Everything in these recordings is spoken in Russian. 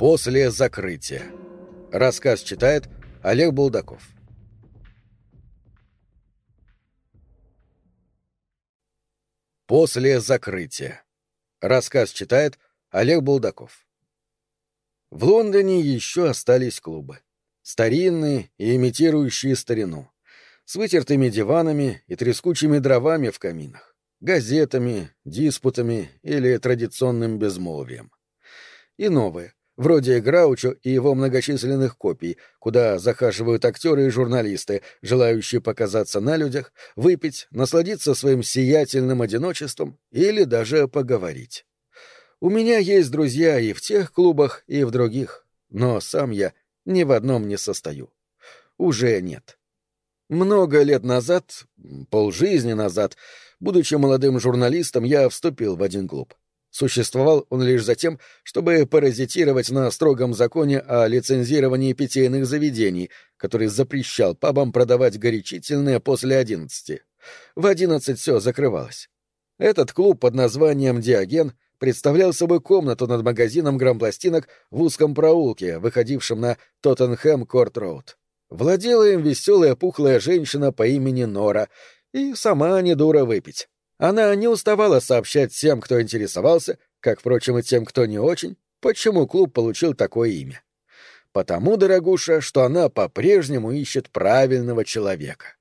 После закрытия. Рассказ читает Олег Булдаков. После закрытия. Рассказ читает Олег Булдаков. В Лондоне еще остались клубы. Старинные и имитирующие старину. С вытертыми диванами и трескучими дровами в каминах. Газетами, диспутами или традиционным безмолвием. И новые, вроде Граучо и его многочисленных копий, куда захаживают актеры и журналисты, желающие показаться на людях, выпить, насладиться своим сиятельным одиночеством или даже поговорить. У меня есть друзья и в тех клубах, и в других, но сам я ни в одном не состою. Уже нет. Много лет назад, полжизни назад, будучи молодым журналистом, я вступил в один клуб. Существовал он лишь за тем, чтобы паразитировать на строгом законе о лицензировании питейных заведений, который запрещал пабам продавать горячительные после одиннадцати. В одиннадцать все закрывалось. Этот клуб под названием «Диоген» представлял собой комнату над магазином грампластинок в узком проулке, выходившем на Тоттенхэм-Корт-Роуд. Владела им веселая пухлая женщина по имени Нора, и сама не дура выпить. Она не уставала сообщать всем, кто интересовался, как, впрочем, и тем, кто не очень, почему клуб получил такое имя. Потому, дорогуша, что она по-прежнему ищет правильного человека.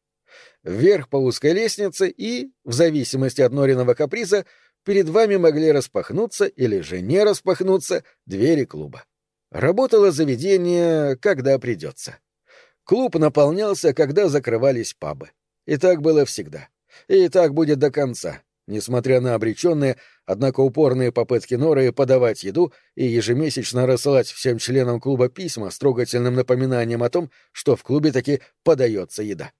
Вверх по узкой лестнице и, в зависимости от Нориного каприза, перед вами могли распахнуться или же не распахнуться двери клуба. Работало заведение, когда придется. Клуб наполнялся, когда закрывались пабы. И так было всегда. И так будет до конца, несмотря на обреченные, однако упорные попытки Норы подавать еду и ежемесячно рассылать всем членам клуба письма с трогательным напоминанием о том, что в клубе таки подается еда.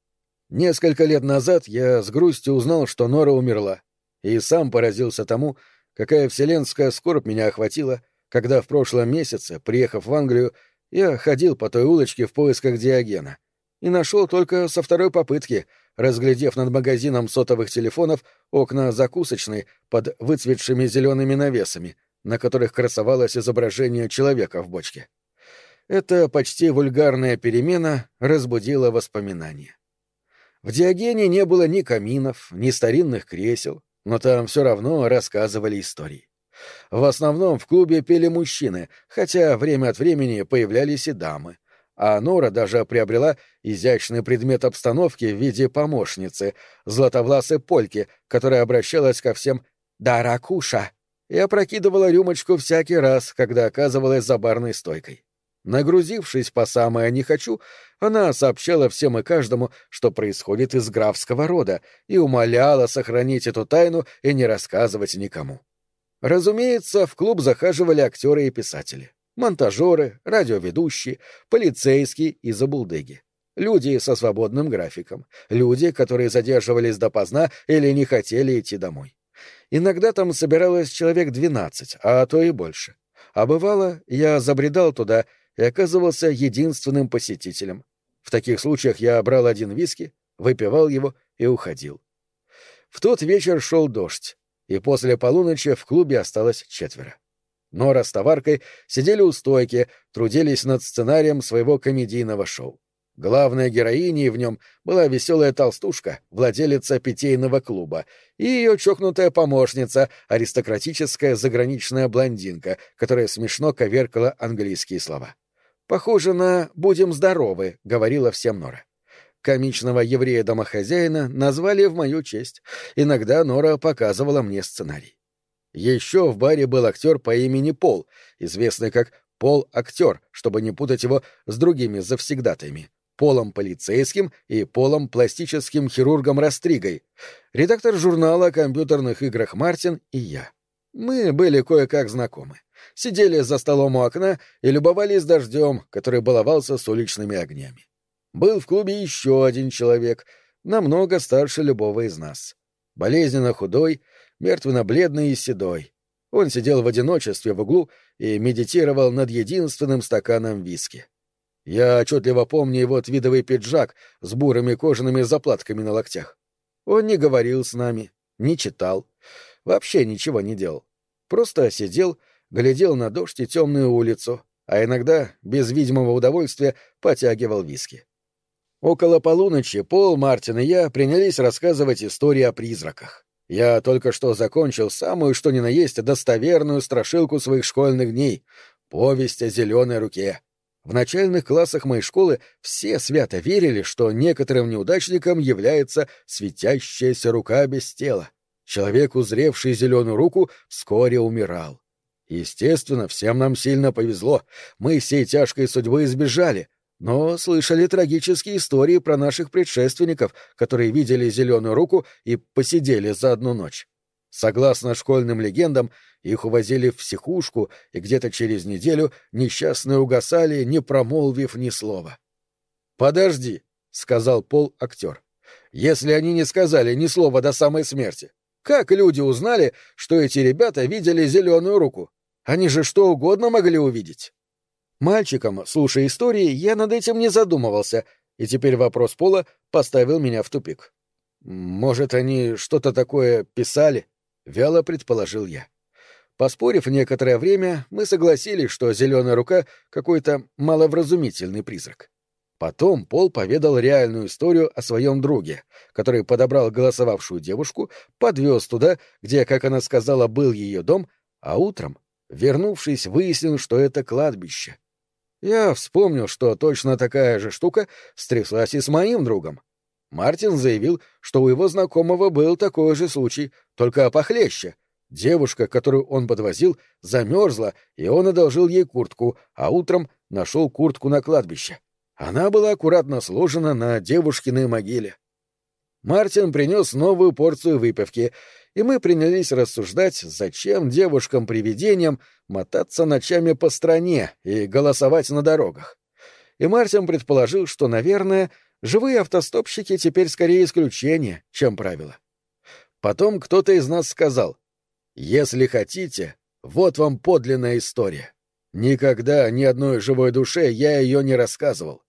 Несколько лет назад я с грустью узнал, что Нора умерла, и сам поразился тому, какая вселенская скорбь меня охватила, когда в прошлом месяце, приехав в Англию, я ходил по той улочке в поисках Диогена и нашел только со второй попытки — разглядев над магазином сотовых телефонов окна закусочной под выцветшими зелеными навесами, на которых красовалось изображение человека в бочке. Эта почти вульгарная перемена разбудила воспоминания. В Диогене не было ни каминов, ни старинных кресел, но там все равно рассказывали истории. В основном в клубе пели мужчины, хотя время от времени появлялись и дамы — а Нора даже приобрела изящный предмет обстановки в виде помощницы, златовласой польки, которая обращалась ко всем «Даракуша» и опрокидывала рюмочку всякий раз, когда оказывалась за барной стойкой. Нагрузившись по самое «не хочу», она сообщала всем и каждому, что происходит из графского рода, и умоляла сохранить эту тайну и не рассказывать никому. Разумеется, в клуб захаживали актеры и писатели монтажеры, радиоведущие, полицейские и забулдыги. Люди со свободным графиком, люди, которые задерживались допоздна или не хотели идти домой. Иногда там собиралось человек двенадцать, а то и больше. А бывало, я забредал туда и оказывался единственным посетителем. В таких случаях я брал один виски, выпивал его и уходил. В тот вечер шел дождь, и после полуночи в клубе осталось четверо. Нора с товаркой сидели у стойки, трудились над сценарием своего комедийного шоу. Главной героиней в нем была веселая толстушка, владелица питейного клуба, и ее чокнутая помощница, аристократическая заграничная блондинка, которая смешно коверкала английские слова. «Похоже на «будем здоровы», — говорила всем Нора. Комичного еврея-домохозяина назвали в мою честь. Иногда Нора показывала мне сценарий. Еще в баре был актер по имени Пол, известный как Пол-актер, чтобы не путать его с другими завсегдатаями. Полом полицейским и Полом пластическим хирургом Растригой, редактор журнала о компьютерных играх Мартин и я. Мы были кое-как знакомы. Сидели за столом у окна и любовались дождем, который баловался с уличными огнями. Был в клубе еще один человек, намного старше любого из нас. Болезненно худой, мертвенно-бледный и седой. Он сидел в одиночестве в углу и медитировал над единственным стаканом виски. Я отчетливо помню его твидовый пиджак с бурыми кожаными заплатками на локтях. Он не говорил с нами, не читал, вообще ничего не делал. Просто сидел, глядел на дождь и темную улицу, а иногда, без видимого удовольствия, потягивал виски. Около полуночи Пол, Мартин и я принялись рассказывать истории о призраках. Я только что закончил самую что ни на есть достоверную страшилку своих школьных дней — повесть о зеленой руке. В начальных классах моей школы все свято верили, что некоторым неудачником является светящаяся рука без тела. Человек, узревший зеленую руку, вскоре умирал. Естественно, всем нам сильно повезло. Мы всей тяжкой судьбы избежали, но слышали трагические истории про наших предшественников, которые видели зеленую руку и посидели за одну ночь. Согласно школьным легендам, их увозили в психушку, и где-то через неделю несчастные угасали, не промолвив ни слова. «Подожди», — сказал Пол актер. «Если они не сказали ни слова до самой смерти, как люди узнали, что эти ребята видели зеленую руку? Они же что угодно могли увидеть. Мальчиком, слушая истории, я над этим не задумывался, и теперь вопрос Пола поставил меня в тупик. Может, они что-то такое писали? Вяло предположил я. Поспорив некоторое время, мы согласились, что зеленая рука — какой-то маловразумительный призрак. Потом Пол поведал реальную историю о своем друге, который подобрал голосовавшую девушку, подвез туда, где, как она сказала, был ее дом, а утром Вернувшись, выяснил, что это кладбище. Я вспомнил, что точно такая же штука стряслась и с моим другом. Мартин заявил, что у его знакомого был такой же случай, только похлеще. Девушка, которую он подвозил, замерзла, и он одолжил ей куртку, а утром нашел куртку на кладбище. Она была аккуратно сложена на девушкиной могиле. Мартин принес новую порцию выпивки, и мы принялись рассуждать, зачем девушкам-привидениям мотаться ночами по стране и голосовать на дорогах. И Мартин предположил, что, наверное, живые автостопщики теперь скорее исключение, чем правило. Потом кто-то из нас сказал, «Если хотите, вот вам подлинная история. Никогда ни одной живой душе я ее не рассказывал.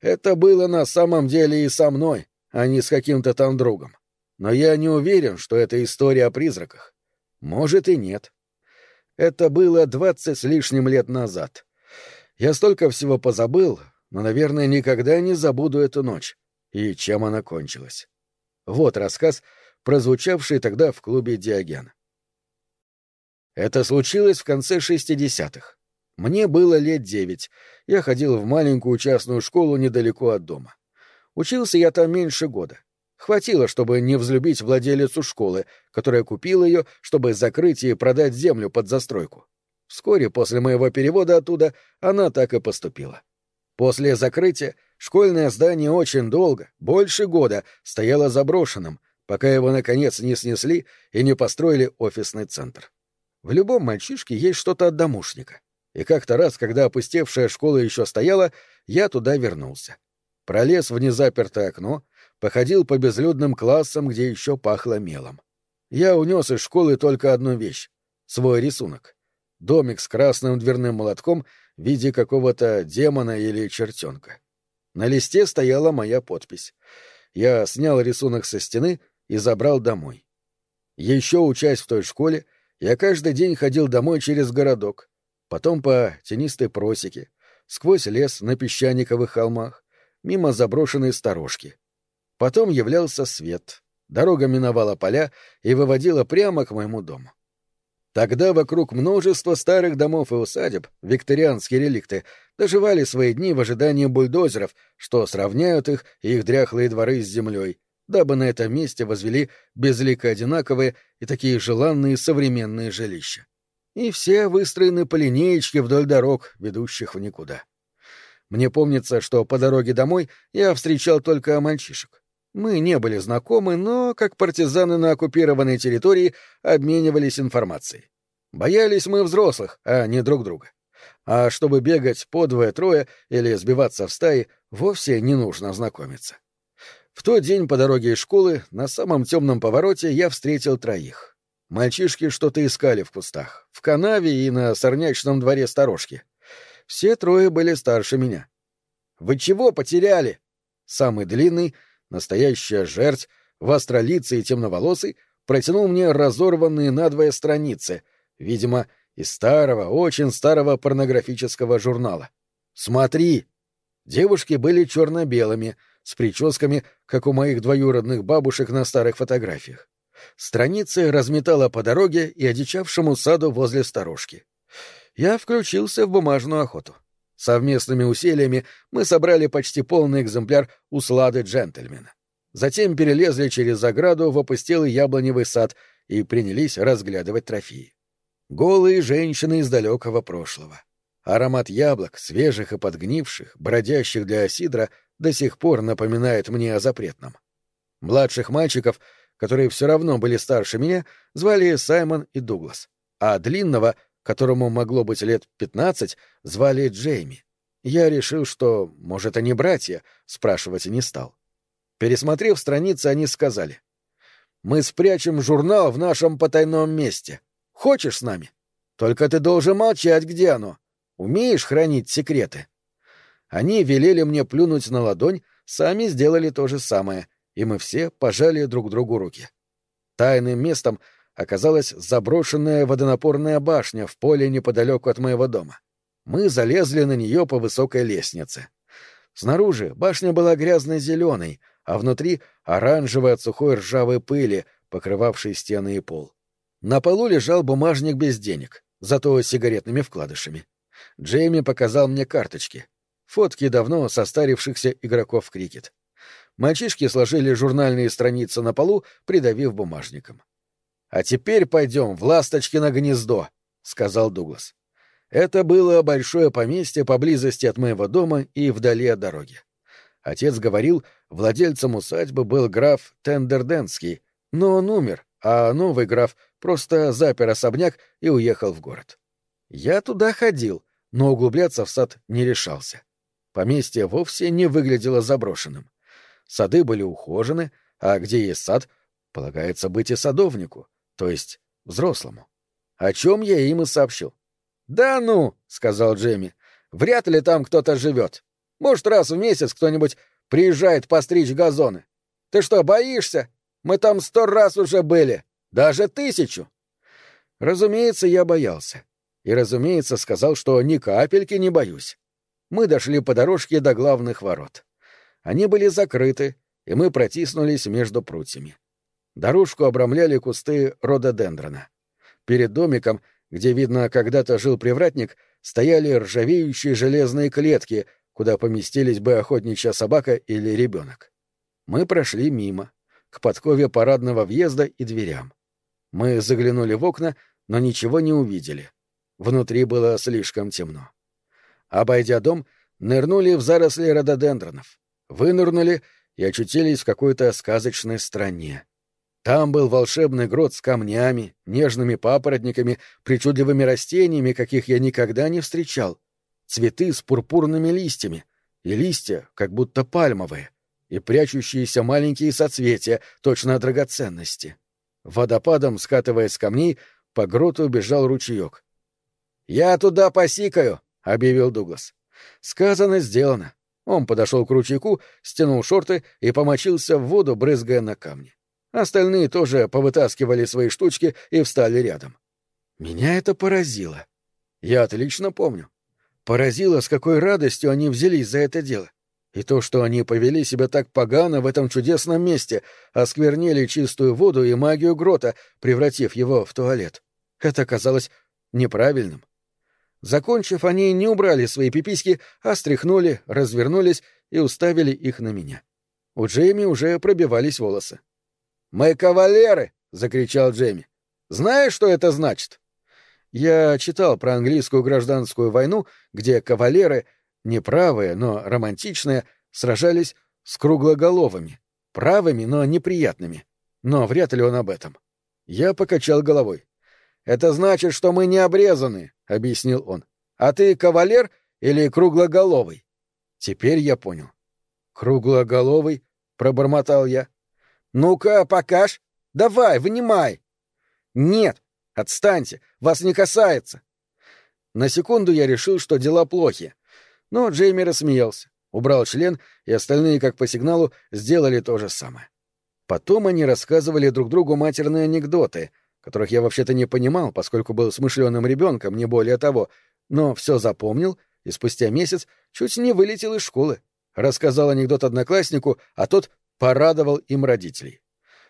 Это было на самом деле и со мной, а не с каким-то там другом. Но я не уверен, что это история о призраках. Может и нет. Это было двадцать с лишним лет назад. Я столько всего позабыл, но, наверное, никогда не забуду эту ночь. И чем она кончилась. Вот рассказ, прозвучавший тогда в клубе «Диоген». Это случилось в конце шестидесятых. Мне было лет девять. Я ходил в маленькую частную школу недалеко от дома. Учился я там меньше года. Хватило, чтобы не взлюбить владелицу школы, которая купила ее, чтобы закрыть и продать землю под застройку. Вскоре после моего перевода оттуда она так и поступила. После закрытия школьное здание очень долго, больше года, стояло заброшенным, пока его, наконец, не снесли и не построили офисный центр. В любом мальчишке есть что-то от домушника. И как-то раз, когда опустевшая школа еще стояла, я туда вернулся. Пролез в незапертое окно, походил по безлюдным классам, где еще пахло мелом. Я унес из школы только одну вещь — свой рисунок. Домик с красным дверным молотком в виде какого-то демона или чертенка. На листе стояла моя подпись. Я снял рисунок со стены и забрал домой. Еще учась в той школе, я каждый день ходил домой через городок, потом по тенистой просеке, сквозь лес на песчаниковых холмах, мимо заброшенной сторожки. Потом являлся свет. Дорога миновала поля и выводила прямо к моему дому. Тогда вокруг множество старых домов и усадеб, викторианские реликты, доживали свои дни в ожидании бульдозеров, что сравняют их и их дряхлые дворы с землей, дабы на этом месте возвели безлико одинаковые и такие желанные современные жилища. И все выстроены по линеечке вдоль дорог, ведущих в никуда. Мне помнится, что по дороге домой я встречал только мальчишек. Мы не были знакомы, но, как партизаны на оккупированной территории, обменивались информацией. Боялись мы взрослых, а не друг друга. А чтобы бегать по двое-трое или сбиваться в стаи, вовсе не нужно знакомиться. В тот день по дороге из школы на самом темном повороте я встретил троих. Мальчишки что-то искали в кустах, в канаве и на сорнячном дворе сторожки. Все трое были старше меня. «Вы чего потеряли?» Самый длинный — Настоящая жерть, востролицый и темноволосый, протянул мне разорванные надвое страницы, видимо, из старого, очень старого порнографического журнала. «Смотри!» Девушки были черно-белыми, с прическами, как у моих двоюродных бабушек на старых фотографиях. Страницы разметала по дороге и одичавшему саду возле сторожки. Я включился в бумажную охоту. Совместными усилиями мы собрали почти полный экземпляр услады джентльмена. Затем перелезли через заграду в опустелый яблоневый сад и принялись разглядывать трофеи. Голые женщины из далекого прошлого. Аромат яблок, свежих и подгнивших, бродящих для осидра, до сих пор напоминает мне о запретном. Младших мальчиков, которые все равно были старше меня, звали Саймон и Дуглас, а длинного, которому могло быть лет пятнадцать, звали Джейми. Я решил, что, может, они братья, спрашивать и не стал. Пересмотрев страницы, они сказали. «Мы спрячем журнал в нашем потайном месте. Хочешь с нами? Только ты должен молчать, где оно. Умеешь хранить секреты?» Они велели мне плюнуть на ладонь, сами сделали то же самое, и мы все пожали друг другу руки. Тайным местом оказалась заброшенная водонапорная башня в поле неподалеку от моего дома. Мы залезли на нее по высокой лестнице. Снаружи башня была грязно-зеленой, а внутри — оранжевой от сухой ржавой пыли, покрывавшей стены и пол. На полу лежал бумажник без денег, зато с сигаретными вкладышами. Джейми показал мне карточки. Фотки давно состарившихся игроков в крикет. Мальчишки сложили журнальные страницы на полу, придавив бумажником. «А теперь пойдем в Ласточкино гнездо», — сказал Дуглас. Это было большое поместье поблизости от моего дома и вдали от дороги. Отец говорил, владельцем усадьбы был граф Тендерденский, но он умер, а новый граф просто запер особняк и уехал в город. Я туда ходил, но углубляться в сад не решался. Поместье вовсе не выглядело заброшенным. Сады были ухожены, а где есть сад, полагается быть и садовнику, то есть взрослому. О чем я им и сообщил. «Да ну», — сказал Джемми, — «вряд ли там кто-то живет. Может, раз в месяц кто-нибудь приезжает постричь газоны. Ты что, боишься? Мы там сто раз уже были. Даже тысячу. Разумеется, я боялся. И, разумеется, сказал, что ни капельки не боюсь. Мы дошли по дорожке до главных ворот. Они были закрыты, и мы протиснулись между прутьями. Дорожку обрамляли кусты рододендрона. Перед домиком, где, видно, когда-то жил привратник, стояли ржавеющие железные клетки — куда поместились бы охотничья собака или ребенок. Мы прошли мимо, к подкове парадного въезда и дверям. Мы заглянули в окна, но ничего не увидели. Внутри было слишком темно. Обойдя дом, нырнули в заросли рододендронов, вынырнули и очутились в какой-то сказочной стране. Там был волшебный грот с камнями, нежными папоротниками, причудливыми растениями, каких я никогда не встречал — цветы с пурпурными листьями, и листья, как будто пальмовые, и прячущиеся маленькие соцветия, точно драгоценности. Водопадом, скатываясь с камней, по гроту бежал ручеек. «Я туда посикаю!» — объявил Дуглас. Сказано, сделано. Он подошел к ручейку, стянул шорты и помочился в воду, брызгая на камни. Остальные тоже повытаскивали свои штучки и встали рядом. Меня это поразило. Я отлично помню. Поразило, с какой радостью они взялись за это дело. И то, что они повели себя так погано в этом чудесном месте, осквернили чистую воду и магию грота, превратив его в туалет. Это казалось неправильным. Закончив, они не убрали свои пиписьки, а стряхнули, развернулись и уставили их на меня. У Джейми уже пробивались волосы. «Мы кавалеры!» — закричал Джейми. «Знаешь, что это значит?» Я читал про английскую гражданскую войну, где кавалеры, неправые, но романтичные, сражались с круглоголовыми, правыми, но неприятными. Но вряд ли он об этом. Я покачал головой. «Это значит, что мы не обрезаны», — объяснил он. «А ты кавалер или круглоголовый?» Теперь я понял. «Круглоголовый?» — пробормотал я. «Ну-ка, покаж. Давай, вынимай». «Нет, Отстаньте! Вас не касается!» На секунду я решил, что дела плохи. Но Джейми рассмеялся, убрал член, и остальные, как по сигналу, сделали то же самое. Потом они рассказывали друг другу матерные анекдоты, которых я вообще-то не понимал, поскольку был смышленым ребенком, не более того, но все запомнил и спустя месяц чуть не вылетел из школы. Рассказал анекдот однокласснику, а тот порадовал им родителей.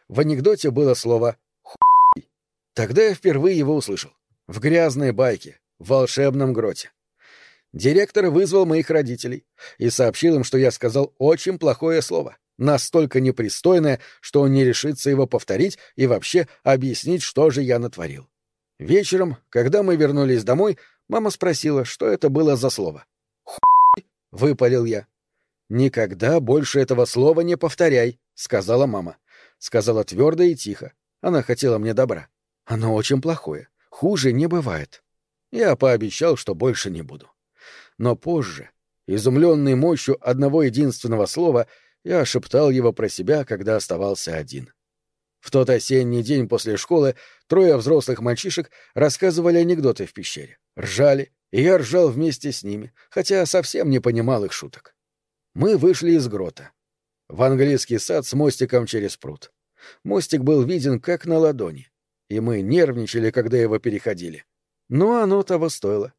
В анекдоте было слово «хуй». Тогда я впервые его услышал. В грязной байке, в волшебном гроте. Директор вызвал моих родителей и сообщил им, что я сказал очень плохое слово, настолько непристойное, что он не решится его повторить и вообще объяснить, что же я натворил. Вечером, когда мы вернулись домой, мама спросила, что это было за слово. «Хуй!» — выпалил я. «Никогда больше этого слова не повторяй», — сказала мама. Сказала твердо и тихо. Она хотела мне добра. Оно очень плохое. Хуже не бывает. Я пообещал, что больше не буду. Но позже, изумленный мощью одного единственного слова, я шептал его про себя, когда оставался один. В тот осенний день после школы трое взрослых мальчишек рассказывали анекдоты в пещере, ржали, и я ржал вместе с ними, хотя совсем не понимал их шуток. Мы вышли из грота. В английский сад с мостиком через пруд. Мостик был виден как на ладони, и мы нервничали, когда его переходили. Но оно того стоило.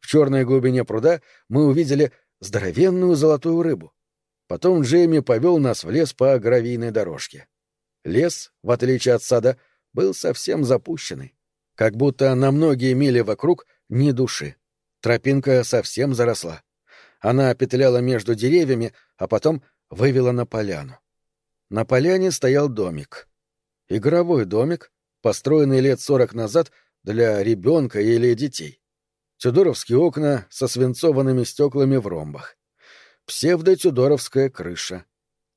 В черной глубине пруда мы увидели здоровенную золотую рыбу. Потом Джейми повел нас в лес по гравийной дорожке. Лес, в отличие от сада, был совсем запущенный, как будто на многие мили вокруг ни души. Тропинка совсем заросла. Она петляла между деревьями, а потом вывела на поляну. На поляне стоял домик. Игровой домик, построенный лет сорок назад для ребенка или детей. Тюдоровские окна со свинцованными стеклами в ромбах. Псевдо-тюдоровская крыша.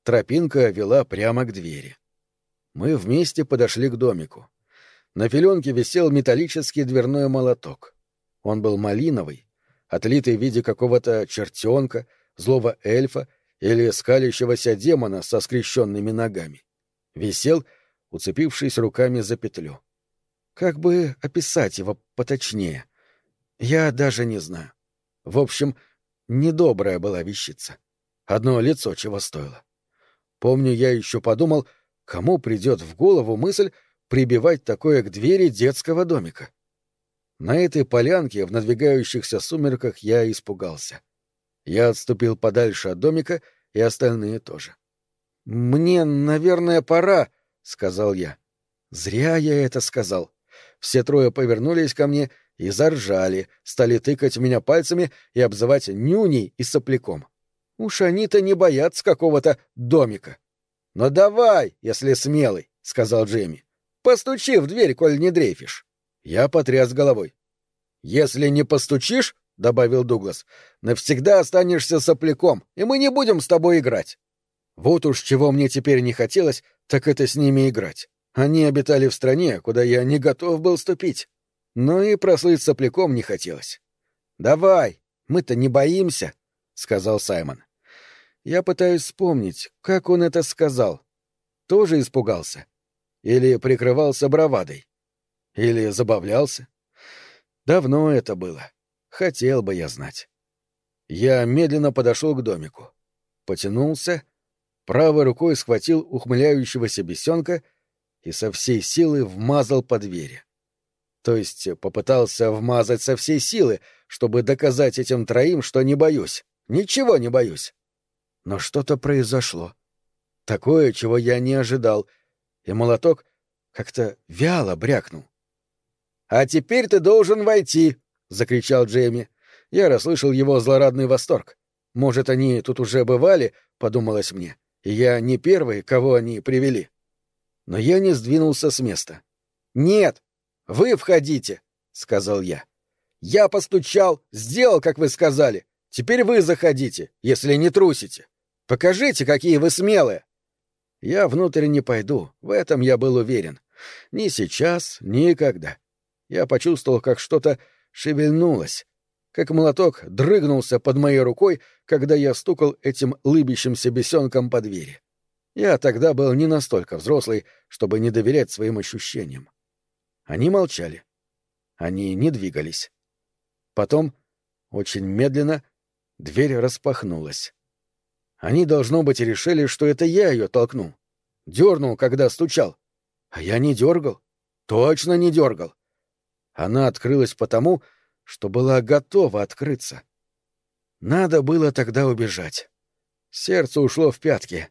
Тропинка вела прямо к двери. Мы вместе подошли к домику. На филенке висел металлический дверной молоток. Он был малиновый, отлитый в виде какого-то чертенка, злого эльфа или скалящегося демона со скрещенными ногами. Висел, уцепившись руками за петлю. Как бы описать его поточнее? Я даже не знаю. В общем, недобрая была вещица. Одно лицо чего стоило. Помню, я еще подумал, кому придет в голову мысль прибивать такое к двери детского домика. На этой полянке в надвигающихся сумерках я испугался. Я отступил подальше от домика, и остальные тоже. «Мне, наверное, пора», — сказал я. Зря я это сказал. Все трое повернулись ко мне и заржали, стали тыкать в меня пальцами и обзывать нюней и сопляком. Уж они-то не боятся какого-то домика. — Но давай, если смелый, — сказал Джейми. — Постучи в дверь, коль не дрейфишь. Я потряс головой. — Если не постучишь, — добавил Дуглас, — навсегда останешься сопляком, и мы не будем с тобой играть. Вот уж чего мне теперь не хотелось, так это с ними играть. Они обитали в стране, куда я не готов был ступить. Но и прослыть сопляком не хотелось. «Давай, мы-то не боимся», — сказал Саймон. Я пытаюсь вспомнить, как он это сказал. Тоже испугался? Или прикрывался бравадой? Или забавлялся? Давно это было. Хотел бы я знать. Я медленно подошел к домику. Потянулся, правой рукой схватил ухмыляющегося бесенка и со всей силы вмазал по двери. То есть попытался вмазать со всей силы, чтобы доказать этим троим, что не боюсь. Ничего не боюсь. Но что-то произошло. Такое, чего я не ожидал, и молоток как-то вяло брякнул. «А теперь ты должен войти!» — закричал Джейми. Я расслышал его злорадный восторг. Может, они тут уже бывали, — подумалось мне, — и я не первый, кого они привели. Но я не сдвинулся с места. «Нет, вы входите», — сказал я. «Я постучал, сделал, как вы сказали. Теперь вы заходите, если не трусите. Покажите, какие вы смелые». Я внутрь не пойду, в этом я был уверен. Ни сейчас, никогда. Я почувствовал, как что-то шевельнулось, как молоток дрыгнулся под моей рукой, когда я стукал этим лыбящимся бесенком по двери. Я тогда был не настолько взрослый, чтобы не доверять своим ощущениям. Они молчали. Они не двигались. Потом, очень медленно, дверь распахнулась. Они, должно быть, решили, что это я ее толкнул. Дернул, когда стучал. А я не дергал. Точно не дергал. Она открылась потому, что была готова открыться. Надо было тогда убежать. Сердце ушло в пятки.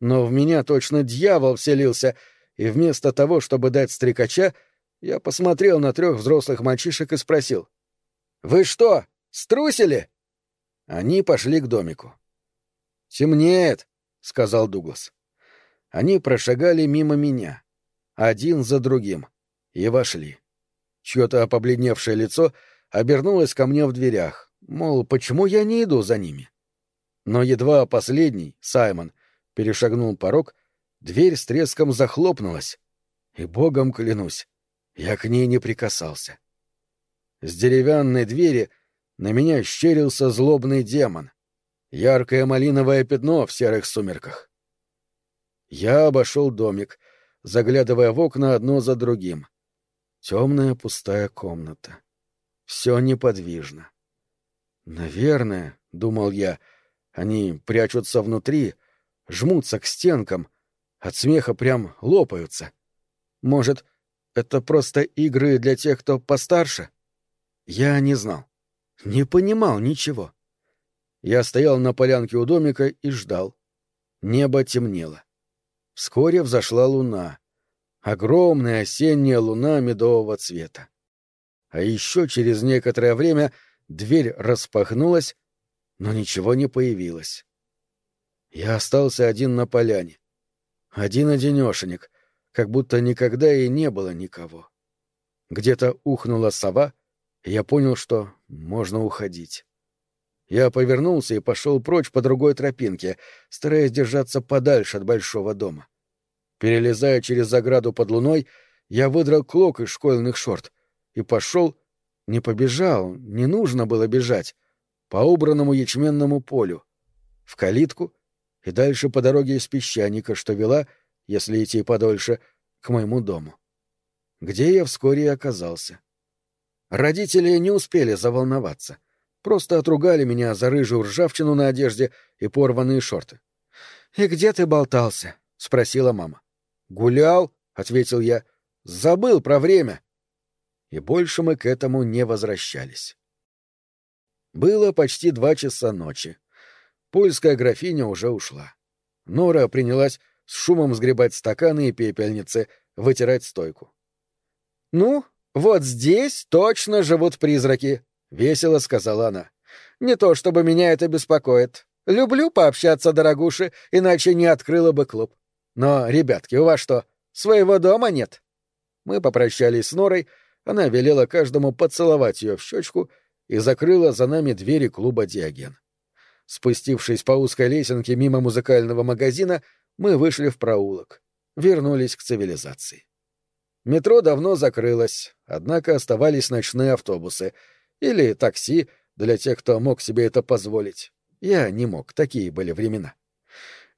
Но в меня точно дьявол вселился, и вместо того, чтобы дать стрекача, я посмотрел на трех взрослых мальчишек и спросил. «Вы что, струсили?» Они пошли к домику. «Темнеет», — сказал Дуглас. Они прошагали мимо меня, один за другим, и вошли. Чье-то побледневшее лицо обернулось ко мне в дверях, мол, почему я не иду за ними? Но едва последний, Саймон, перешагнул порог, дверь с треском захлопнулась, и, богом клянусь, я к ней не прикасался. С деревянной двери на меня щерился злобный демон, яркое малиновое пятно в серых сумерках. Я обошел домик, заглядывая в окна одно за другим. Темная пустая комната. Все неподвижно. Наверное, — думал я, — они прячутся внутри, жмутся к стенкам, от смеха прям лопаются. Может, это просто игры для тех, кто постарше? Я не знал. Не понимал ничего. Я стоял на полянке у домика и ждал. Небо темнело. Вскоре взошла луна. Огромная осенняя луна медового цвета. А еще через некоторое время дверь распахнулась, но ничего не появилось. Я остался один на поляне. Один-одинешенек, как будто никогда и не было никого. Где-то ухнула сова, и я понял, что можно уходить. Я повернулся и пошел прочь по другой тропинке, стараясь держаться подальше от большого дома. Перелезая через заграду под луной, я выдрал клок из школьных шорт и пошел, не побежал, не нужно было бежать, по убранному ячменному полю, в калитку и дальше по дороге из песчаника, что вела, если идти подольше, к моему дому. Где я вскоре и оказался. Родители не успели заволноваться просто отругали меня за рыжую ржавчину на одежде и порванные шорты. «И где ты болтался?» — спросила мама. «Гулял», — ответил я. «Забыл про время». И больше мы к этому не возвращались. Было почти два часа ночи. Польская графиня уже ушла. Нора принялась с шумом сгребать стаканы и пепельницы, вытирать стойку. «Ну, вот здесь точно живут призраки», весело сказала она. Не то чтобы меня это беспокоит. Люблю пообщаться, дорогуши, иначе не открыла бы клуб. Но, ребятки, у вас что, своего дома нет? Мы попрощались с Норой, она велела каждому поцеловать ее в щечку и закрыла за нами двери клуба «Диоген». Спустившись по узкой лесенке мимо музыкального магазина, мы вышли в проулок. Вернулись к цивилизации. Метро давно закрылось, однако оставались ночные автобусы — или такси для тех, кто мог себе это позволить. Я не мог, такие были времена.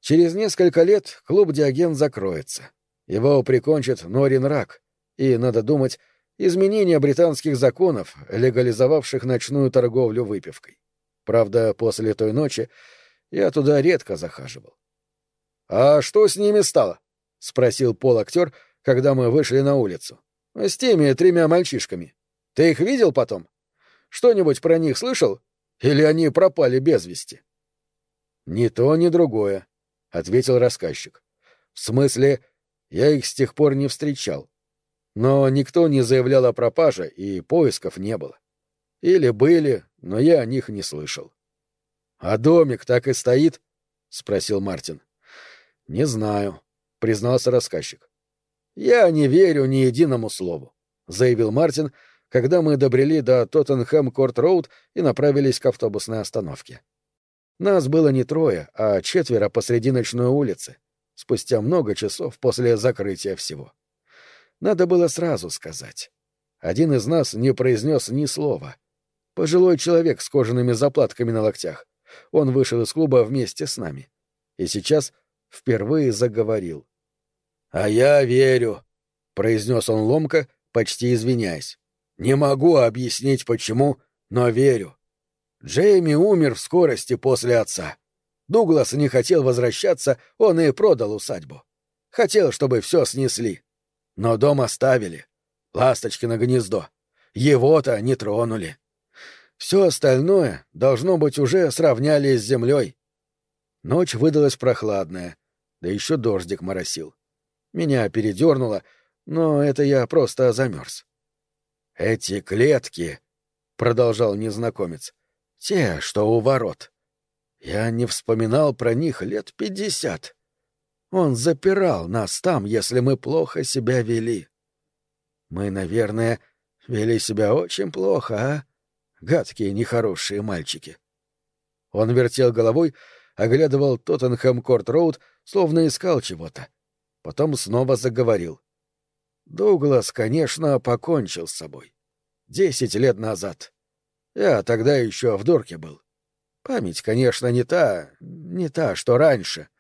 Через несколько лет клуб «Диоген» закроется. Его прикончит Норин Рак. И, надо думать, изменения британских законов, легализовавших ночную торговлю выпивкой. Правда, после той ночи я туда редко захаживал. «А что с ними стало?» — спросил Пол-актер, когда мы вышли на улицу. «С теми тремя мальчишками. Ты их видел потом?» Что-нибудь про них слышал? Или они пропали без вести? Ни то, ни другое, ответил рассказчик. В смысле, я их с тех пор не встречал. Но никто не заявлял о пропаже, и поисков не было. Или были, но я о них не слышал. А домик так и стоит? спросил Мартин. Не знаю, признался рассказчик. Я не верю ни единому слову, заявил Мартин, когда мы добрели до Тоттенхэм-Корт-Роуд и направились к автобусной остановке. Нас было не трое, а четверо посреди ночной улицы, спустя много часов после закрытия всего. Надо было сразу сказать. Один из нас не произнес ни слова. Пожилой человек с кожаными заплатками на локтях. Он вышел из клуба вместе с нами. И сейчас впервые заговорил. «А я верю», — произнес он ломко, почти извиняясь. Не могу объяснить почему, но верю. Джейми умер в скорости после отца. Дуглас не хотел возвращаться, он и продал усадьбу. Хотел, чтобы все снесли. Но дом оставили. Ласточки на гнездо. Его-то не тронули. Все остальное, должно быть, уже сравняли с землей. Ночь выдалась прохладная, да еще дождик моросил. Меня передернуло, но это я просто замерз. Эти клетки, — продолжал незнакомец, — те, что у ворот. Я не вспоминал про них лет пятьдесят. Он запирал нас там, если мы плохо себя вели. Мы, наверное, вели себя очень плохо, а? Гадкие, нехорошие мальчики. Он вертел головой, оглядывал Тоттенхэм-Корт-Роуд, словно искал чего-то. Потом снова заговорил. Дуглас, конечно, покончил с собой. Десять лет назад. Я тогда еще в дурке был. Память, конечно, не та, не та, что раньше.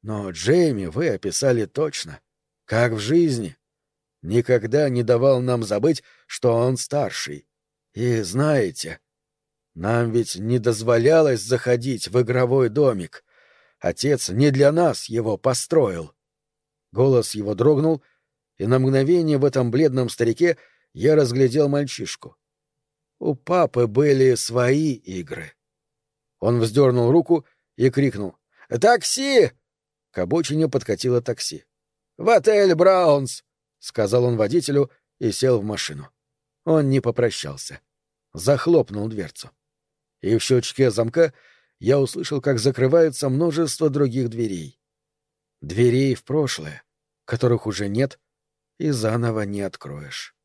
Но Джейми вы описали точно. Как в жизни. Никогда не давал нам забыть, что он старший. И знаете, нам ведь не дозволялось заходить в игровой домик. Отец не для нас его построил. Голос его дрогнул, и на мгновение в этом бледном старике я разглядел мальчишку. У папы были свои игры. Он вздернул руку и крикнул «Такси!» К обочине подкатило такси. «В отель Браунс!» — сказал он водителю и сел в машину. Он не попрощался. Захлопнул дверцу. И в щелчке замка я услышал, как закрывается множество других дверей. Дверей в прошлое, которых уже нет и заново не откроешь.